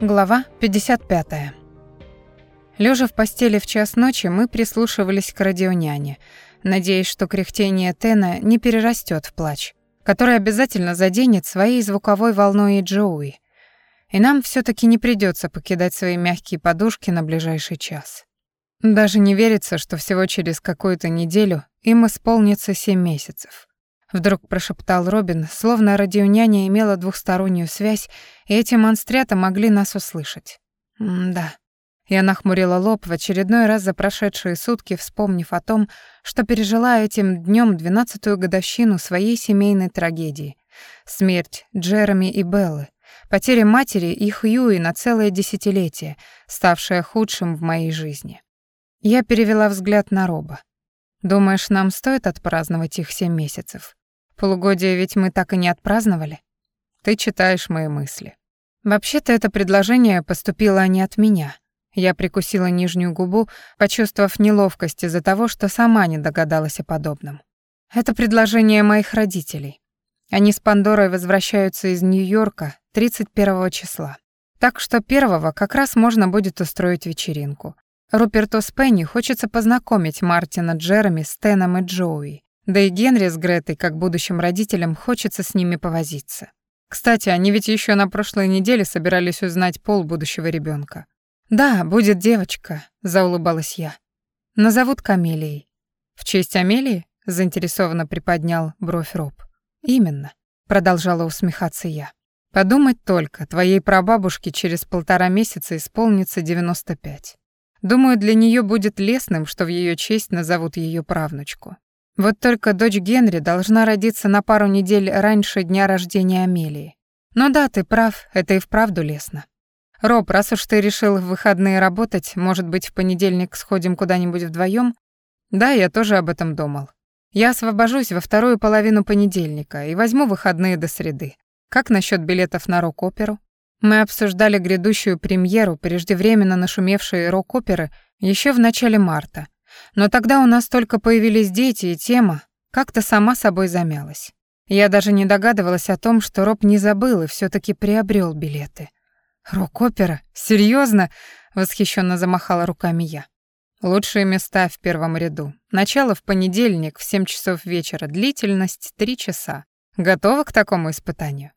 Глава 55. Лежа в постели в час ночи, мы прислушивались к радионяне, надеясь, что кряхтение Тена не перерастет в плач, который обязательно заденет своей звуковой волной и Джоуи, и нам все таки не придется покидать свои мягкие подушки на ближайший час. Даже не верится, что всего через какую-то неделю им исполнится семь месяцев. Вдруг прошептал Робин, словно радионяня имела двухстороннюю связь, и эти монстрята могли нас услышать. М-да. Я нахмурила лоб в очередной раз за прошедшие сутки, вспомнив о том, что пережила этим днем двенадцатую годовщину своей семейной трагедии. Смерть Джереми и Беллы, потеря матери и Хьюи на целое десятилетие, ставшая худшим в моей жизни. Я перевела взгляд на Роба. «Думаешь, нам стоит отпраздновать их семь месяцев? Полугодие ведь мы так и не отпраздновали?» Ты читаешь мои мысли. Вообще-то это предложение поступило не от меня. Я прикусила нижнюю губу, почувствовав неловкость из-за того, что сама не догадалась о подобном. Это предложение моих родителей. Они с Пандорой возвращаются из Нью-Йорка 31 числа. Так что первого как раз можно будет устроить вечеринку. Руперту с Пенни хочется познакомить Мартина Джереми с Теном и Джоуи. Да и Генри с Гретой, как будущим родителям, хочется с ними повозиться. Кстати, они ведь еще на прошлой неделе собирались узнать пол будущего ребенка. «Да, будет девочка», — заулыбалась я. «Назовут Камелией». «В честь Амелии?» — заинтересованно приподнял бровь Роб. «Именно», — продолжала усмехаться я. «Подумать только, твоей прабабушке через полтора месяца исполнится 95. Думаю, для нее будет лестным, что в ее честь назовут ее правнучку. Вот только дочь Генри должна родиться на пару недель раньше дня рождения Амелии. Но да, ты прав, это и вправду лестно. Роб, раз уж ты решил в выходные работать, может быть, в понедельник сходим куда-нибудь вдвоем? Да, я тоже об этом думал. Я освобожусь во вторую половину понедельника и возьму выходные до среды. Как насчет билетов на рок-оперу? Мы обсуждали грядущую премьеру преждевременно нашумевшей рок-оперы еще в начале марта, но тогда у нас только появились дети, и тема как-то сама собой замялась. Я даже не догадывалась о том, что Роб не забыл и все таки приобрел билеты. «Рок-опера? Серьезно? восхищенно замахала руками я. «Лучшие места в первом ряду. Начало в понедельник в 7 часов вечера, длительность 3 часа. Готова к такому испытанию?»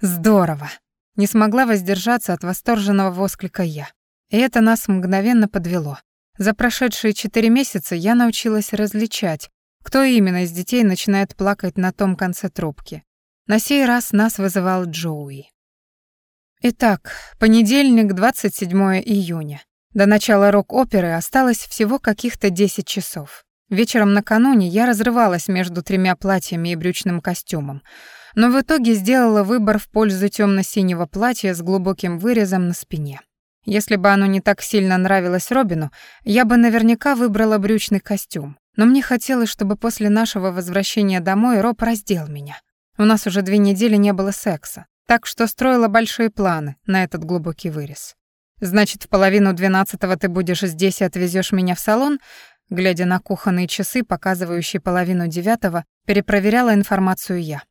«Здорово!» Не смогла воздержаться от восторженного восклика я. И это нас мгновенно подвело. За прошедшие четыре месяца я научилась различать, кто именно из детей начинает плакать на том конце трубки. На сей раз нас вызывал Джоуи. Итак, понедельник, 27 июня. До начала рок-оперы осталось всего каких-то 10 часов. Вечером накануне я разрывалась между тремя платьями и брючным костюмом, но в итоге сделала выбор в пользу темно-синего платья с глубоким вырезом на спине. Если бы оно не так сильно нравилось Робину, я бы наверняка выбрала брючный костюм. Но мне хотелось, чтобы после нашего возвращения домой Роб раздел меня. У нас уже две недели не было секса, так что строила большие планы на этот глубокий вырез. Значит, в половину двенадцатого ты будешь здесь и отвезешь меня в салон? Глядя на кухонные часы, показывающие половину девятого, перепроверяла информацию я.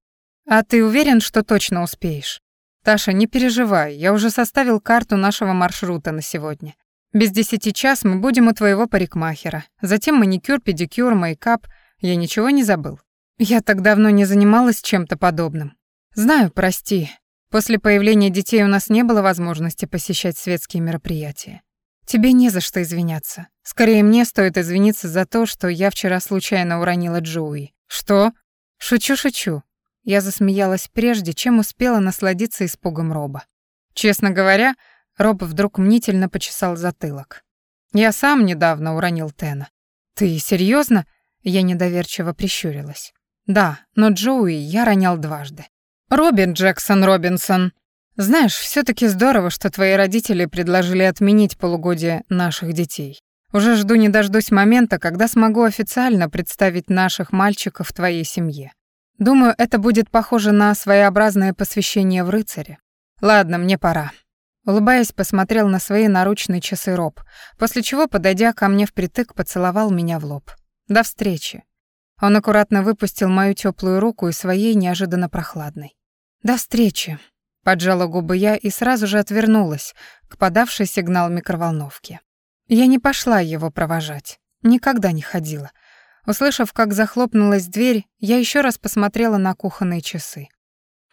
А ты уверен, что точно успеешь? «Таша, не переживай, я уже составил карту нашего маршрута на сегодня. Без десяти час мы будем у твоего парикмахера. Затем маникюр, педикюр, мейкап. Я ничего не забыл. Я так давно не занималась чем-то подобным. Знаю, прости. После появления детей у нас не было возможности посещать светские мероприятия. Тебе не за что извиняться. Скорее, мне стоит извиниться за то, что я вчера случайно уронила Джоуи. Что? Шучу-шучу. Я засмеялась прежде, чем успела насладиться испугом Роба. Честно говоря, Роб вдруг мнительно почесал затылок. Я сам недавно уронил Тена. Ты серьезно? Я недоверчиво прищурилась. Да, но Джоуи я ронял дважды. Робин Джексон Робинсон. Знаешь, все таки здорово, что твои родители предложили отменить полугодие наших детей. Уже жду не дождусь момента, когда смогу официально представить наших мальчиков твоей семье. Думаю, это будет похоже на своеобразное посвящение в рыцаре. Ладно, мне пора. Улыбаясь, посмотрел на свои наручные часы Роб, после чего, подойдя ко мне впритык, поцеловал меня в лоб. До встречи. Он аккуратно выпустил мою теплую руку из своей неожиданно прохладной. До встречи. Поджала губы я и сразу же отвернулась к подавшей сигнал микроволновки. Я не пошла его провожать. Никогда не ходила. Услышав, как захлопнулась дверь, я еще раз посмотрела на кухонные часы.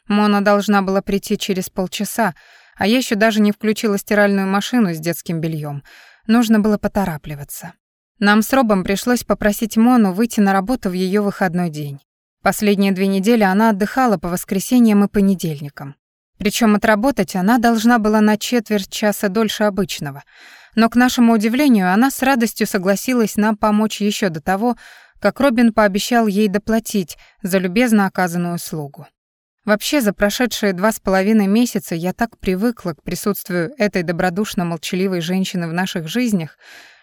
Мона должна была прийти через полчаса, а я еще даже не включила стиральную машину с детским бельем. Нужно было поторапливаться. Нам с Робом пришлось попросить Мону выйти на работу в ее выходной день. Последние две недели она отдыхала по воскресеньям и понедельникам. Причем отработать она должна была на четверть часа дольше обычного. Но, к нашему удивлению, она с радостью согласилась нам помочь еще до того, как Робин пообещал ей доплатить за любезно оказанную услугу. Вообще, за прошедшие два с половиной месяца я так привыкла к присутствию этой добродушно-молчаливой женщины в наших жизнях,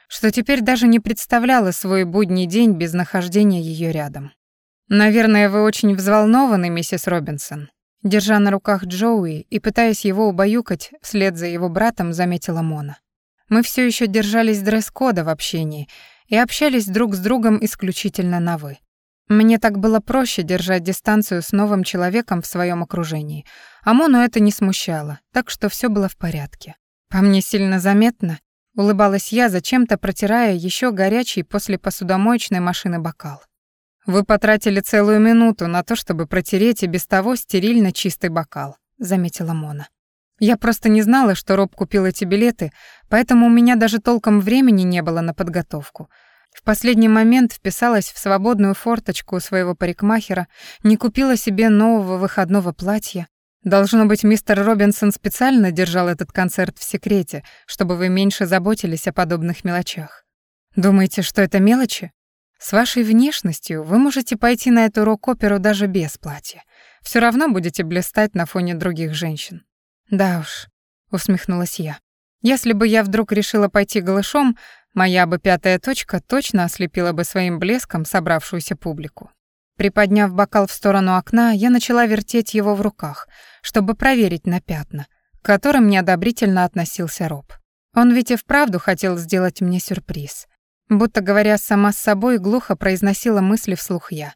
что теперь даже не представляла свой будний день без нахождения ее рядом. «Наверное, вы очень взволнованы, миссис Робинсон», Держа на руках Джоуи и пытаясь его убаюкать, вслед за его братом заметила Мона. Мы все еще держались дресс-кода в общении и общались друг с другом исключительно на «вы». Мне так было проще держать дистанцию с новым человеком в своем окружении, а Мону это не смущало, так что все было в порядке. По мне сильно заметно, Улыбалась я, зачем-то протирая еще горячий после посудомоечной машины бокал. «Вы потратили целую минуту на то, чтобы протереть и без того стерильно чистый бокал», — заметила Мона. «Я просто не знала, что Роб купил эти билеты, поэтому у меня даже толком времени не было на подготовку. В последний момент вписалась в свободную форточку своего парикмахера, не купила себе нового выходного платья, Должно быть, мистер Робинсон специально держал этот концерт в секрете, чтобы вы меньше заботились о подобных мелочах. Думаете, что это мелочи? С вашей внешностью вы можете пойти на эту рок-оперу даже без платья. Все равно будете блистать на фоне других женщин. Да уж, усмехнулась я. Если бы я вдруг решила пойти голышом, моя бы пятая точка точно ослепила бы своим блеском собравшуюся публику. Приподняв бокал в сторону окна, я начала вертеть его в руках, чтобы проверить на пятна, к которым неодобрительно относился Роб. Он ведь и вправду хотел сделать мне сюрприз. Будто говоря сама с собой, глухо произносила мысли вслух я.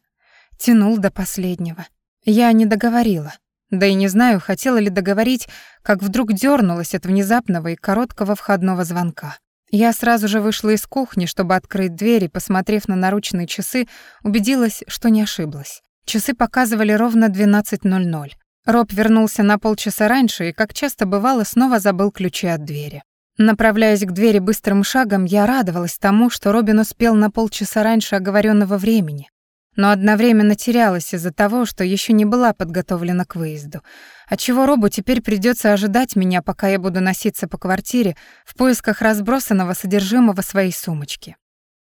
Тянул до последнего. Я не договорила. Да и не знаю, хотела ли договорить, как вдруг дернулась от внезапного и короткого входного звонка. Я сразу же вышла из кухни, чтобы открыть дверь и, посмотрев на наручные часы, убедилась, что не ошиблась. Часы показывали ровно 12.00. Роб вернулся на полчаса раньше и, как часто бывало, снова забыл ключи от двери. Направляясь к двери быстрым шагом, я радовалась тому, что Робин успел на полчаса раньше оговоренного времени но одновременно терялась из-за того, что еще не была подготовлена к выезду. Отчего Робу теперь придется ожидать меня, пока я буду носиться по квартире в поисках разбросанного содержимого своей сумочки.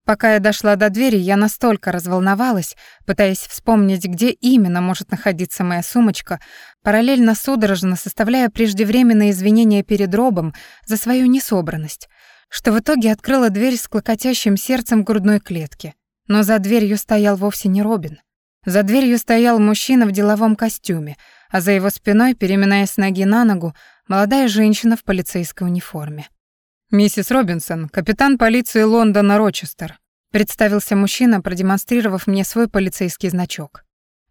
Пока я дошла до двери, я настолько разволновалась, пытаясь вспомнить, где именно может находиться моя сумочка, параллельно судорожно составляя преждевременные извинения перед Робом за свою несобранность, что в итоге открыла дверь с клокотящим сердцем грудной клетки. Но за дверью стоял вовсе не Робин. За дверью стоял мужчина в деловом костюме, а за его спиной, переминаясь с ноги на ногу, молодая женщина в полицейской униформе. «Миссис Робинсон, капитан полиции Лондона Рочестер», представился мужчина, продемонстрировав мне свой полицейский значок.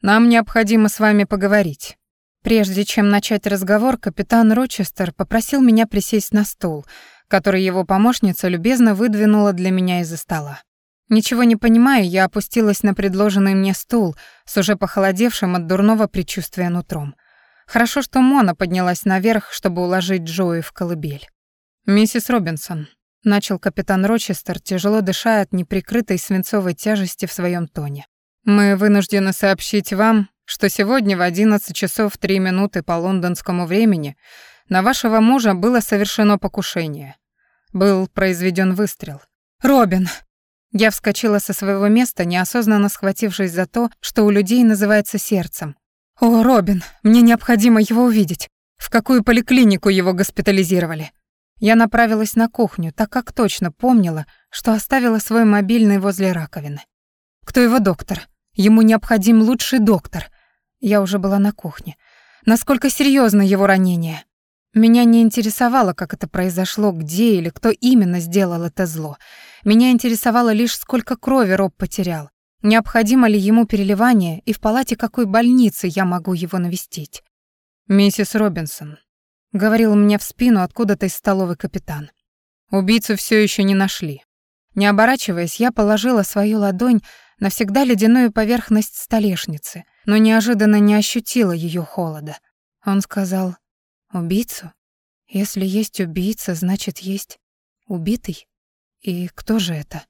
«Нам необходимо с вами поговорить». Прежде чем начать разговор, капитан Рочестер попросил меня присесть на стул, который его помощница любезно выдвинула для меня из-за стола. Ничего не понимая, я опустилась на предложенный мне стул с уже похолодевшим от дурного предчувствия нутром. Хорошо, что Мона поднялась наверх, чтобы уложить Джои в колыбель. «Миссис Робинсон», — начал капитан Рочестер, тяжело дыша от неприкрытой свинцовой тяжести в своем тоне. «Мы вынуждены сообщить вам, что сегодня в 11 часов 3 минуты по лондонскому времени на вашего мужа было совершено покушение. Был произведен выстрел. «Робин!» Я вскочила со своего места, неосознанно схватившись за то, что у людей называется сердцем. «О, Робин, мне необходимо его увидеть. В какую поликлинику его госпитализировали?» Я направилась на кухню, так как точно помнила, что оставила свой мобильный возле раковины. «Кто его доктор? Ему необходим лучший доктор». Я уже была на кухне. «Насколько серьезно его ранение?» Меня не интересовало, как это произошло, где или кто именно сделал это зло. Меня интересовало лишь, сколько крови Роб потерял, необходимо ли ему переливание и в палате какой больницы я могу его навестить. «Миссис Робинсон», — говорил мне в спину откуда-то из столовой капитан. «Убийцу все еще не нашли». Не оборачиваясь, я положила свою ладонь на всегда ледяную поверхность столешницы, но неожиданно не ощутила ее холода. Он сказал, «Убийцу? Если есть убийца, значит, есть убитый? И кто же это?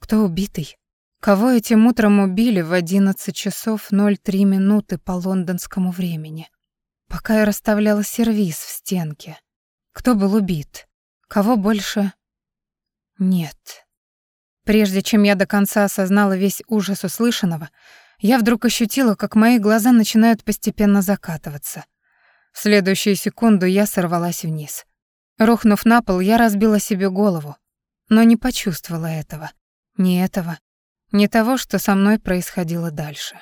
Кто убитый? Кого этим утром убили в 11 часов 03 минуты по лондонскому времени? Пока я расставляла сервиз в стенке. Кто был убит? Кого больше? Нет. Прежде чем я до конца осознала весь ужас услышанного, я вдруг ощутила, как мои глаза начинают постепенно закатываться. В следующую секунду я сорвалась вниз. Рухнув на пол, я разбила себе голову, но не почувствовала этого. Ни этого, ни того, что со мной происходило дальше.